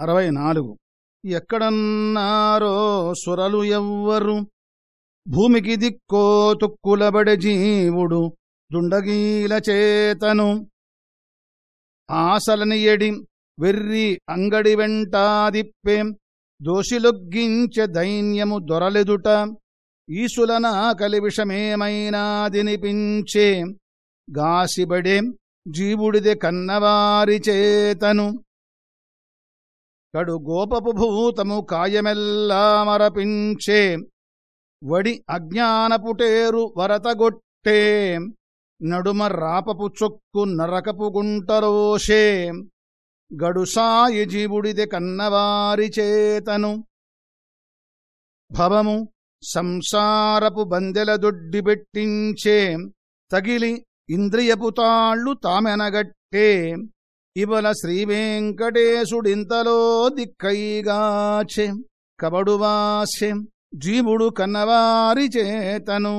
అరవై నాలుగు ఎక్కడన్నారో సురలు ఎవ్వరు. భూమికి దిక్కో తుక్కులబడి జీవుడు దుండగీల చేతను. ఆశలని ఎడి వెర్రి అంగడి వెంటాదిప్పే దోషిలొగ్గించే దైన్యము దొరలెదుట. ఈసులన కలివిషమేమైనా దినిపించే గాసిబడే జీవుడిదే కన్నవారి చేతను. కడు గోపపు భూతము కాయమెల్లా మరపించే. వడి అజ్ఞానపుటేరు వరతగొట్టే. నడుమ రాపపు చొక్కు నరకపు గుంటరోషే. గడుసాయి జీవుడిది కన్నవారి చేతను. భవము సంసారపు బందెల దొడ్డిబెట్టించే తగిలి ఇంద్రియపుతాళ్ళు తామెనగట్టే. ఇవల శ్రీవేంకటేశుడింతలో దిక్కైగాచె కబడువాస్యం జీవుడు కన్నవారి చేతను.